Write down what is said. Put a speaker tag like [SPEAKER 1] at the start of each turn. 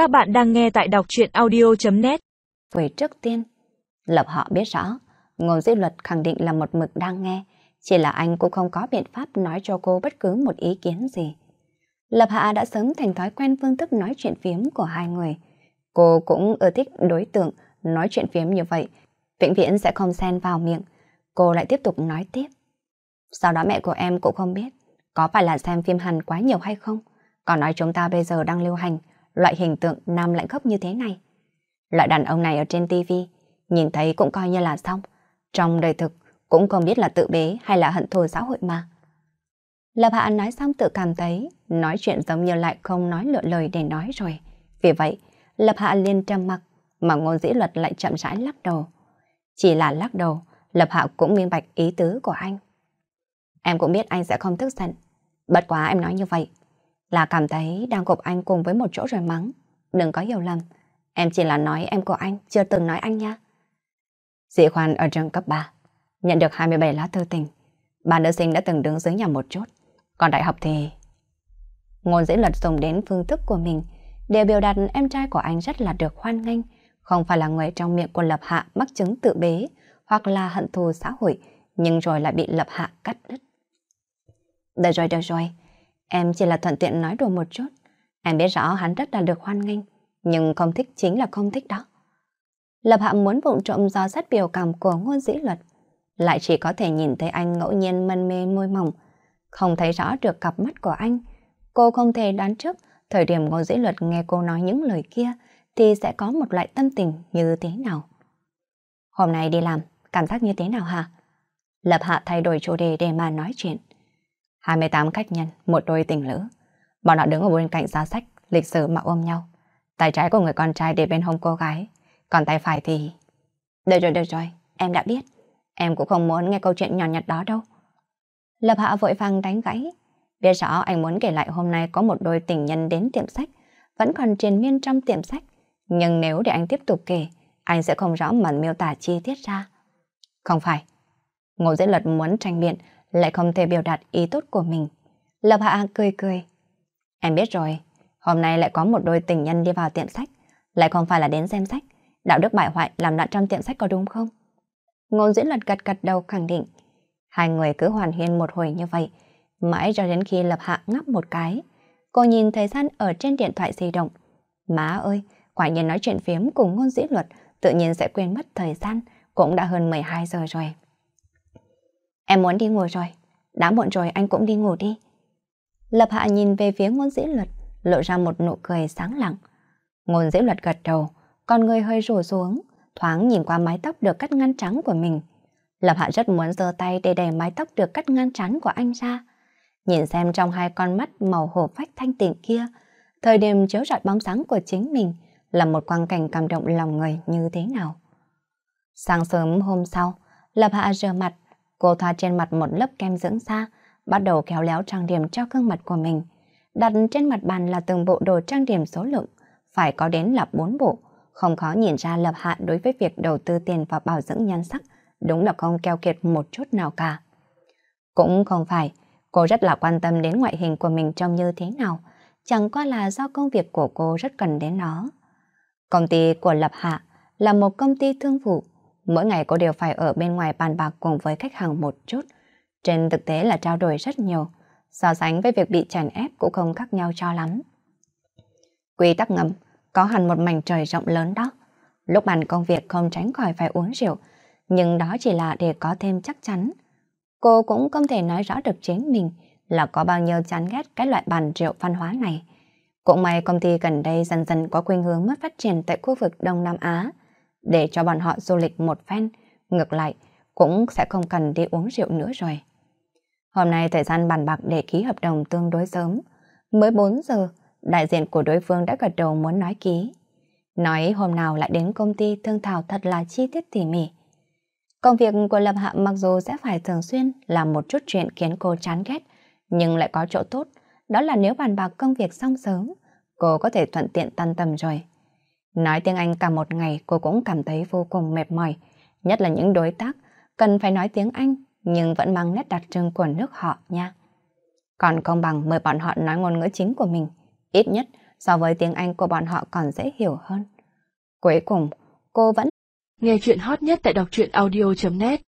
[SPEAKER 1] Các bạn đang nghe tại đọc truyện audio.net
[SPEAKER 2] Về trước tiên, Lập họ biết rõ, ngôn dĩ luật khẳng định là một mực đang nghe, chỉ là anh cũng không có biện pháp nói cho cô bất cứ một ý kiến gì. Lập Hạ đã sớm thành thói quen phương thức nói chuyện phiếm của hai người. Cô cũng ưa thích đối tượng nói chuyện phiếm như vậy, vĩnh viễn sẽ không xen vào miệng. Cô lại tiếp tục nói tiếp. Sau đó mẹ của em cũng không biết có phải là xem phim Hàn quá nhiều hay không. Còn nói chúng ta bây giờ đang lưu hành loại hình tượng nam lạnh khốc như thế này. Loại đàn ông này ở trên TV nhìn thấy cũng coi như là xong. Trong đời thực cũng không biết là tự bế hay là hận thù xã hội mà. Lập Hạ nói xong tự cảm thấy nói chuyện giống như lại không nói lựa lời để nói rồi. Vì vậy, Lập Hạ liên trầm mặc mà ngôn dĩ luật lại chậm rãi lắc đầu. Chỉ là lắc đầu, Lập Hạ cũng minh bạch ý tứ của anh. Em cũng biết anh sẽ không tức giận. Bất quá em nói như vậy là cảm thấy đang gộp anh cùng với một chỗ rồi mắng. Đừng có hiểu lầm. Em chỉ là nói em của anh, chưa từng nói anh nha. Dĩ khoan ở trường cấp 3, nhận được 27 lá thư tình. Ba nữ sinh đã từng đứng dưới nhà một chút. Còn đại học thì... Ngôn dĩ luật dùng đến phương thức của mình để biểu đạt em trai của anh rất là được hoan nghênh, không phải là người trong miệng của Lập Hạ mắc chứng tự bế hoặc là hận thù xã hội, nhưng rồi lại bị Lập Hạ cắt đứt. Được rồi, được rồi, em chỉ là thuận tiện nói đùa một chút. Em biết rõ hắn rất là được hoan nghênh, nhưng không thích chính là không thích đó. Lập Hạ muốn vụng trộm do xét biểu cảm của ngôn dĩ luật, lại chỉ có thể nhìn thấy anh ngẫu nhiên mân mê môi mỏng, không thấy rõ được cặp mắt của anh. Cô không thể đoán trước thời điểm ngôn dĩ luật nghe cô nói những lời kia thì sẽ có một loại tâm tình như thế nào. Hôm nay đi làm, cảm giác như thế nào hả? Lập Hạ thay đổi chủ đề để mà nói chuyện. 28 khách nhân, một đôi tình lữ. Bọn họ đứng ở bên cạnh giá sách, lịch sử mà ôm nhau. Tay trái của người con trai để bên hông cô gái, còn tay phải thì... Được rồi, được rồi, em đã biết. Em cũng không muốn nghe câu chuyện nhỏ nhặt đó đâu. Lập Hạ vội vàng đánh gãy. Biết rõ anh muốn kể lại hôm nay có một đôi tình nhân đến tiệm sách, vẫn còn triền miên trong tiệm sách. Nhưng nếu để anh tiếp tục kể, anh sẽ không rõ mẩn miêu tả chi tiết ra. Không phải. Ngô Diễn Luật muốn tranh biện, lại không thể biểu đạt ý tốt của mình. Lập Hạ cười cười. Em biết rồi, hôm nay lại có một đôi tình nhân đi vào tiệm sách, lại không phải là đến xem sách. Đạo đức bại hoại làm loạn trong tiệm sách có đúng không? Ngôn diễn lật gật gật đầu khẳng định. Hai người cứ hoàn hiên một hồi như vậy, mãi cho đến khi Lập Hạ ngắp một cái. Cô nhìn thời gian ở trên điện thoại di động. Má ơi, quả nhiên nói chuyện phiếm cùng ngôn dĩ luật, tự nhiên sẽ quên mất thời gian, cũng đã hơn 12 giờ rồi. Em muốn đi ngủ rồi. Đã muộn rồi anh cũng đi ngủ đi. Lập Hạ nhìn về phía ngôn dĩ luật, lộ ra một nụ cười sáng lặng. Ngôn dĩ luật gật đầu, con người hơi rủ xuống, thoáng nhìn qua mái tóc được cắt ngăn trắng của mình. Lập Hạ rất muốn giơ tay để đẩy mái tóc được cắt ngăn trắng của anh ra. Nhìn xem trong hai con mắt màu hổ phách thanh tịnh kia, thời điểm chiếu rọi bóng sáng của chính mình là một quang cảnh cảm động lòng người như thế nào. Sáng sớm hôm sau, Lập Hạ rửa mặt, Cô thoa trên mặt một lớp kem dưỡng da, bắt đầu khéo léo trang điểm cho gương mặt của mình. Đặt trên mặt bàn là từng bộ đồ trang điểm số lượng, phải có đến là bốn bộ. Không khó nhìn ra lập hạ đối với việc đầu tư tiền vào bảo dưỡng nhan sắc, đúng là không keo kiệt một chút nào cả. Cũng không phải, cô rất là quan tâm đến ngoại hình của mình trông như thế nào, chẳng qua là do công việc của cô rất cần đến nó. Công ty của Lập Hạ là một công ty thương vụ, Mỗi ngày cô đều phải ở bên ngoài bàn bạc cùng với khách hàng một chút. Trên thực tế là trao đổi rất nhiều, so sánh với việc bị chèn ép cũng không khác nhau cho lắm. Quy tắc ngầm, có hẳn một mảnh trời rộng lớn đó. Lúc bàn công việc không tránh khỏi phải uống rượu, nhưng đó chỉ là để có thêm chắc chắn. Cô cũng không thể nói rõ được chính mình là có bao nhiêu chán ghét cái loại bàn rượu văn hóa này. Cũng may công ty gần đây dần dần có khuynh hướng mất phát triển tại khu vực Đông Nam Á, để cho bọn họ du lịch một phen, ngược lại cũng sẽ không cần đi uống rượu nữa rồi. Hôm nay thời gian bàn bạc để ký hợp đồng tương đối sớm, mới 4 giờ, đại diện của đối phương đã gật đầu muốn nói ký. Nói hôm nào lại đến công ty thương thảo thật là chi tiết tỉ mỉ. Công việc của Lập Hạ mặc dù sẽ phải thường xuyên làm một chút chuyện khiến cô chán ghét, nhưng lại có chỗ tốt, đó là nếu bàn bạc công việc xong sớm, cô có thể thuận tiện tan tầm rồi. Nói tiếng Anh cả một ngày cô cũng cảm thấy vô cùng mệt mỏi, nhất là những đối tác cần phải nói tiếng Anh nhưng vẫn mang nét đặc trưng của nước họ nha. Còn công bằng mời bọn họ nói ngôn ngữ chính của mình, ít nhất so với tiếng Anh của bọn họ còn dễ hiểu hơn. Cuối cùng, cô vẫn
[SPEAKER 1] nghe chuyện hot nhất tại đọc truyện audio.net